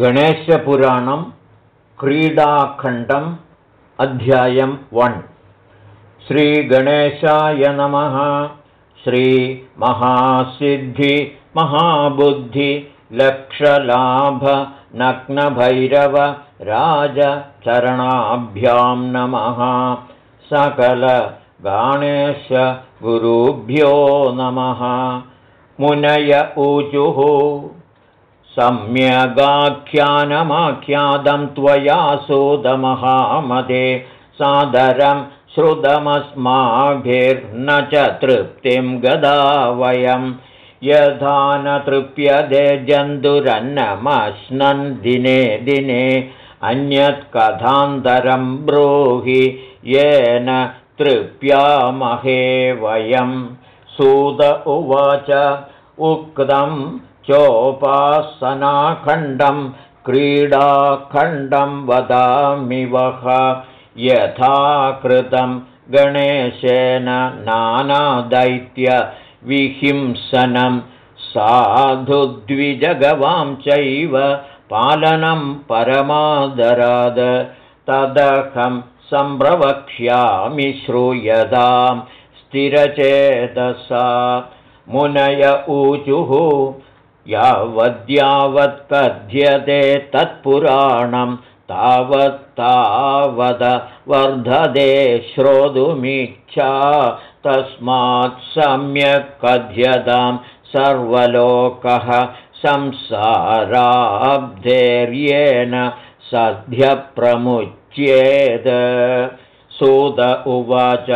गणेशपुराणं क्रीडाखण्डम् अध्यायं वन्। श्रीगणेशाय नमः। राजचरणाभ्यां नमः। सकलगाणेशगुरुभ्यो नमः। मुनय ऊचुः सम्यगाख्यानमाख्यातं त्वया सोदमहामदे। सादरं श्रुतमस्माभिर्न च तृप्तिं गदा वयं। यथा न तृप्यते जन्तुरन्नमश्नन् दिने दिने अन्यत् कथान्तरं ब्रूहि येन तृप्यामहे वयं। सुद उवाच उक्तं चोपासनाखण्डं क्रीडाखण्डं वदामि वः। यथा कृतं गणेशेन नानादैत्यविहिंसनं। साधुद्विजगवां चैव पालनं परमादराद। तदहं सम्प्रवक्ष्यामि श्रूयतां स्थिरचेतसा। मुनय ऊचुः यावद्यावत् कथ्यते तत्पुराणं तावत्तावद वर्धते श्रोतुमिच्छा तस्मात् सम्यक् कथ्यतां सर्वलोकः संसाराब्धैर्येण सद्यप्रमुच्येत्। सुत उवाच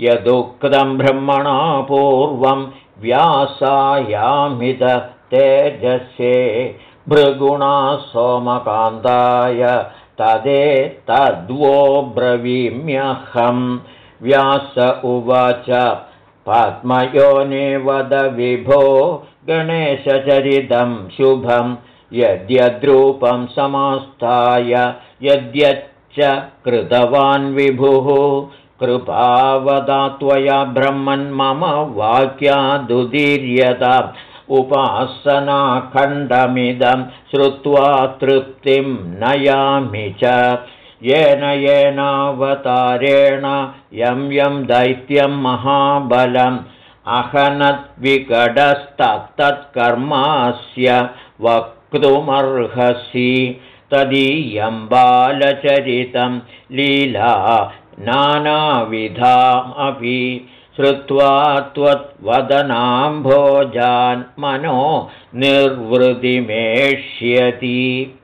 यदुक्तं ब्रह्मणा पूर्वं व्यासायामिद तेजसे भृगुणा सोमकान्ताय तदे तद्वो ब्रवीम्यहं व्यास उवाच वद विभो गणेशचरितं शुभं यद्यद्रूपं समास्ताय यद्यच्च कृतवान् विभुः। कृपावदा त्वया ब्रह्मन् मम वाक्यादुदीर्यता उपासनाखण्डमिदं श्रुत्वा तृप्तिं नयामि च। येन येनावतारेण यं यं दैत्यं महाबलम् अहनद्विकटस्तत्तत्कर्मास्य वक्तुमर्हसि। तदीयं बालचरितं लीला नानाविधा अपि श्रुत्वा त्वद्वदनाम्भोजान् मनो निर्वृतिमेष्यति।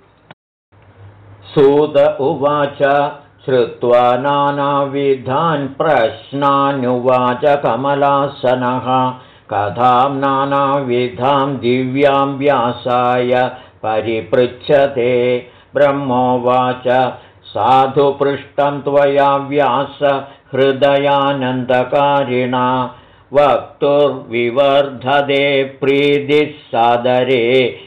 सुत उवाच श्रुत्वा नानाविधान् प्रश्नानुवाच कमलासनः। कथां नानाविधां दिव्यां व्यासाय परिपृच्छते। ब्रह्मोवाच साधुपृष्टं त्वया व्यास हृदयानन्दकारिणा वक्तुर्विवर्धते प्रीतिः सादरे।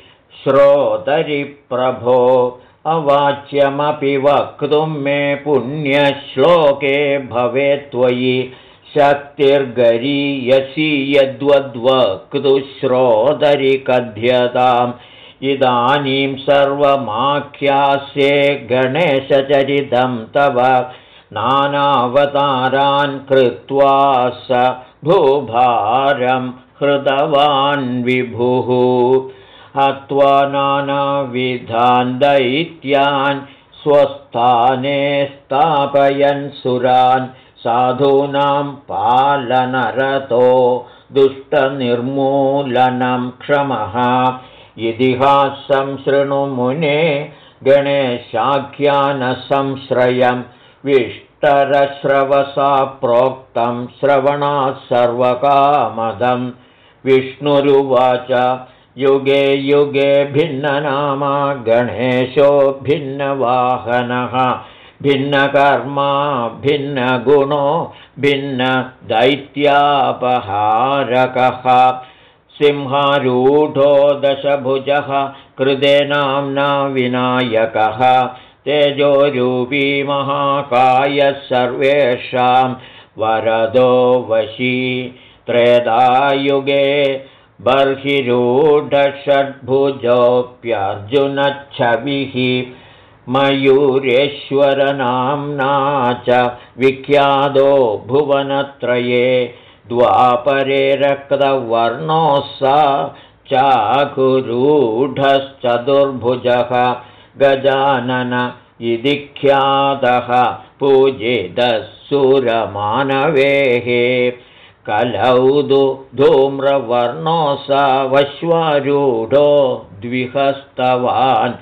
श्रोतरि प्रभो अवाच्यमपि वक्तुं मे पुण्यश्लोके भवेत् त्वयि। शक्तिर्गरीयसी यद्वद्वक्तुश्रोतरि कथ्यताम्। इदानीं सर्वमाख्यास्ये गणेशचरितं तव नानावतारान् कृत्वा स भूभारं हृतवान् विभुः। हत्वा नानाविधान् दैत्यान् स्वस्थाने स्थापयन् सुरान्। साधूनां पालनरतो दुष्टनिर्मूलनं क्षमः। इतिहासं शृणुमुने गणेशाख्यानसंश्रयं विष्टरश्रवसा प्रोक्तं श्रवणात् सर्वकामदं। विष्णुरुवाच युगे युगे भिन्ननामा गणेशो भिन्नवाहनः। भिन्नकर्मा भिन्नगुणो भिन्नदैत्यापहारकः। सिंहारूढो दशभुजः कृते नाम्ना विनायकः तेजोरूपी महाकायः सर्वेषां वरदो वशी त्रेधायुगे बर्हिरूढषड्भुजोऽप्यर्जुनच्छविः मयूरेश्वरनाम्ना च विख्यातो भुवनत्रये द्वापरे रक्तवर्णोः सा चाकुरूढश्चतुर्भुजः गजानन इति ख्यातः पूजितः सुरमानवेः। कलौदु धूम्रवर्णो स वश्वारूढो द्विहस्तवान्।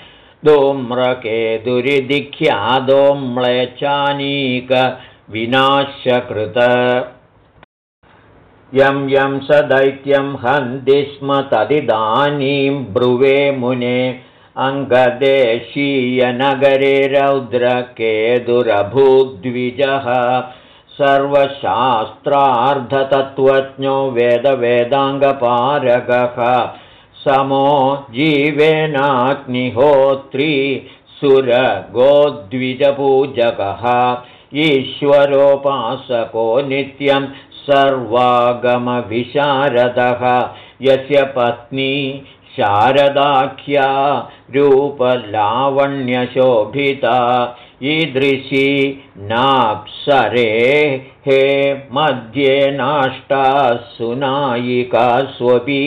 धूम्रकेतुरिधिख्यादोम्लेचानीकविनाश्यकृत यं यं स दैत्यं हन्ति स्म तदिदानीं ब्रुवे मुने अङ्गदेशीयनगरे रौद्रकेतुरभूद्विजः सर्वशास्त्रार्धतत्त्वज्ञो वेदवेदाङ्गपारगः समो जीवेनाग्निहोत्री सुरगोद्विजपूजकः ईश्वरोपासको नित्यं सर्वागमविशारदः यस्य पत्नी शारदाख्या रूपलावण्यशोभिता ईदृशी नाप्सरे हे मध्ये नाष्टा सुनायिका स्वपि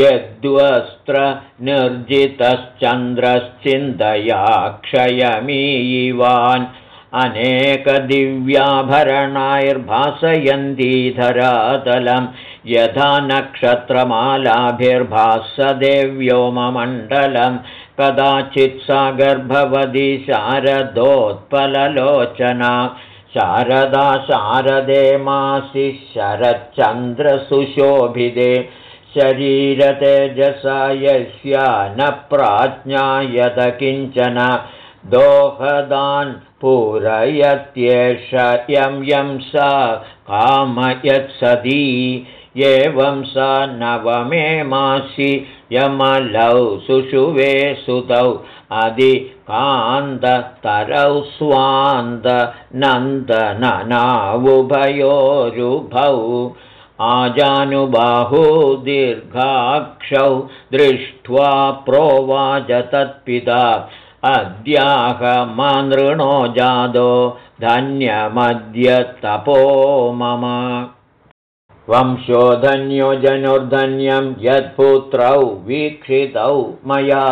यद्वस्त्रनिर्जितश्चन्द्रश्चिन्तया क्षयमीयिवान् अनेकदिव्याभरणाैर्भासयन्तीधरातलं यथा नक्षत्रमालाभिर्भासदेव्योममण्डलं कदाचित् सा गर्भवती शारदोत्पललोचना। शारदा शारदे मासि शरच्चन्द्रसुशोभिदे। शरीरतेजसा यस्या न प्राज्ञायत किञ्चन दोहदान् पूरयत्येष यं यं सा कामयत्सदी। एवं सा नवमे मासि यमलौ सुषुवे सुतौ अधिकान्ततरौ स्वान्दनन्दननावुभयोरुभौ आजानुबाहु दीर्घाक्षौ दृष्ट्वा प्रोवाच तत्पिता अद्याहमनृणो जादो धन्यमद्य तपो मम वंशोधन्यो जनुर्धन्यं यत्पुत्रौ वीक्षितौ मया।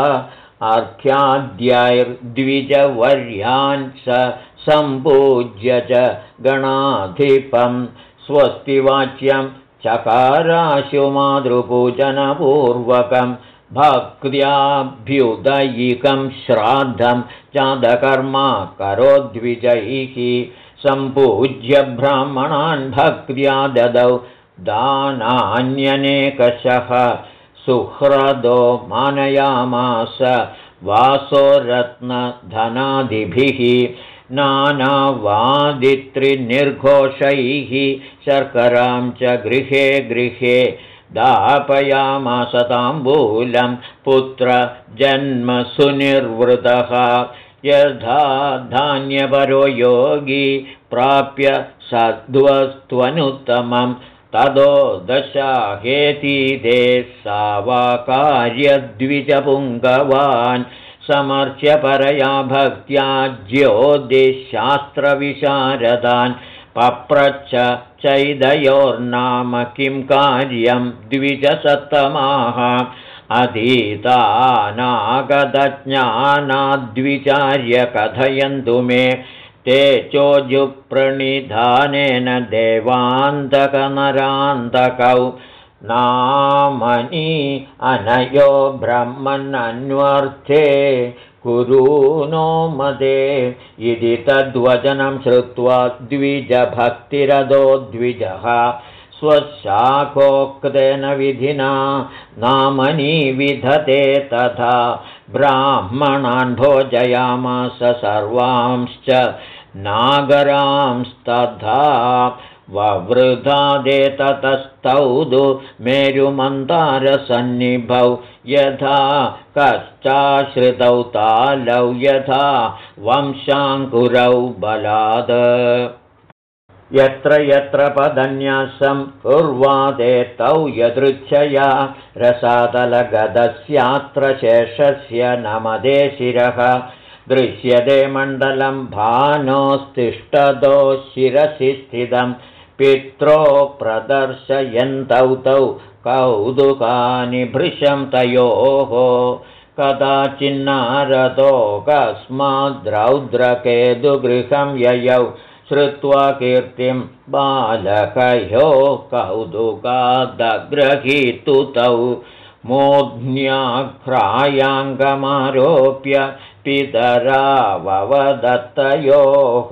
अर्घ्याद्यैर्द्विजवर्यान् सम्पूज्य च गणाधिपम् स्वस्तिवाच्यं चकाराशुमातृपूजनपूर्वकं भक्त्याभ्युदयिकं श्राद्धं चादकर्मा करोद्विजैः सम्पूज्य ब्राह्मणान् भक्त्या ददौ दानान्यनेकशः सुह्रदो मानयामास वासो रत्नधनादिभिः नानावादित्रिनिर्घोषैः शर्करां च गृहे गृहे दापयामासताम्बूलं पुत्रजन्मसुनिर्वृतः यथा धान्यपरो योगी प्राप्य सद्वस्त्वनुत्तमं। तदो दशाहेतीदे सा वा कार्यद्विजपुङ्गवान् समर्च्य परया भक्त्या ज्योतिशास्त्रविशारदान् पप्रच्छ चैदयोर्नाम किं कार्यं द्विजसत्तमाः? अधीतानागतज्ञानाद्विचार्य कथयन्तु मे ते चोजुप्रणिधानेन देवान्तकनरान्तकौ नामनी अनयो ब्रह्मन्नन्वर्थे कुरु नो मदे। इति तद्वचनं श्रुत्वा द्विजभक्तिरदो द्विजः। स्वशाखोक्तेन विधिना नामनी विधते तथा। ब्राह्मणान् भोजयामास सर्वांश्च नागरांस्तथा ववृधादेततस्तौ मेरुमन्तारसन्निभौ यथा कश्चाश्रितौ तालौ यथा वंशाङ्कुरौ बलाद। यत्र यत्र पदन्यासं कुर्वादे तौ यदृच्छया रसातलगदस्यात्र शेषस्य नमदे शिरः। दृश्यते मण्डलं भानोस्तिष्ठदो शिरसि स्थितं पित्रो प्रदर्शयन्तौ तौ कौतुकानि भृशं तयोः। कदाचिन्नारदो कस्माद्रौद्रकेतुगृहं ययौ श्रुत्वा कीर्तिं बालकयो कौतुकादग्रहीतु तौ। मोध्न्याघ्रायाङ्गमारोप्य पितरावदत्तयोः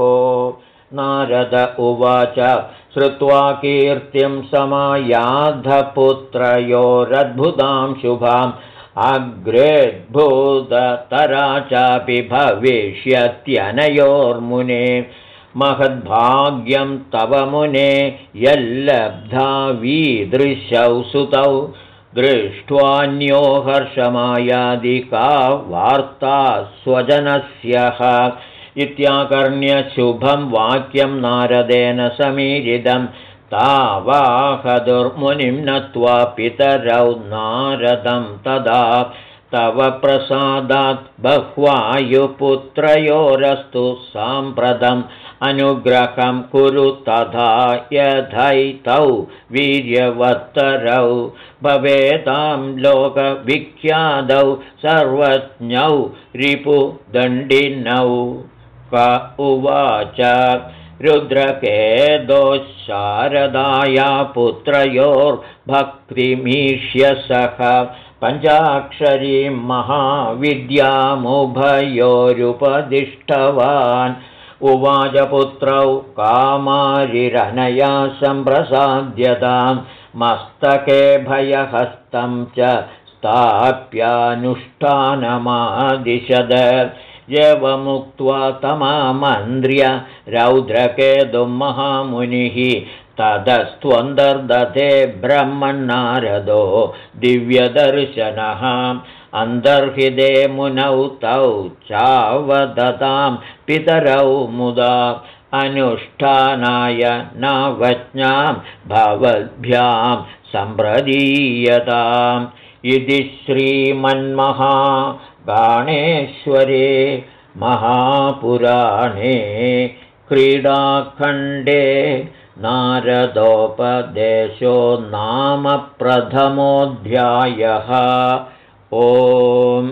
नारद उवाच श्रुत्वा कीर्तिं समायाधपुत्रयोरद्भुतां शुभाम्। अग्रेद्भुततरा चापि भविष्यत्यनयोर्मुने। महद्भाग्यं तव मुने यल्लब्धा वीदृशौ सुतौ। दृष्ट्वान्यो हर्षमायादिका वार्ता स्वजनस्यः इत्याकर्ण्यशुभं वाक्यं नारदेन समीरितं तावाहदुर्मुनिं नत्वा पितरौ नारदं तदा। तव प्रसादात् बह्वायुपुत्रयोरस्तु साम्प्रतम् अनुग्रहं कुरु तथा यथैतौ वीर्यवत्तरौ। भवेतां लोकविख्यादौ सर्वज्ञौ रिपुदण्डिनौ क उवाच रुद्रकेदोशारदाया पुत्रयोर्भक्तिमीष्य सह। पञ्चाक्षरीं महाविद्यामुभयोरुपदिष्टवान्। उवाचपुत्रौ कामारिरनया सम्प्रसाद्यतां मस्तके भयहस्तं च स्थाप्यानुष्ठानमादिशद यवमुक्त्वा तमामन्द्र्य रौद्रकेतुं महामुनिः ततस्त्वन्दर्दते ब्रह्मन्नारदो दिव्यदर्शनः। अन्तर्हिते मुनौ तौ चावदतां पितरौ मुदा अनुष्ठानाय नावज्ञां भवद्भ्यां सम्प्रदीयताम् इति श्रीमन्महागाणेश्वरे महापुराणे क्रीडाखण्डे नारदोपदेशो नाम प्रथमोऽध्यायः। ॐ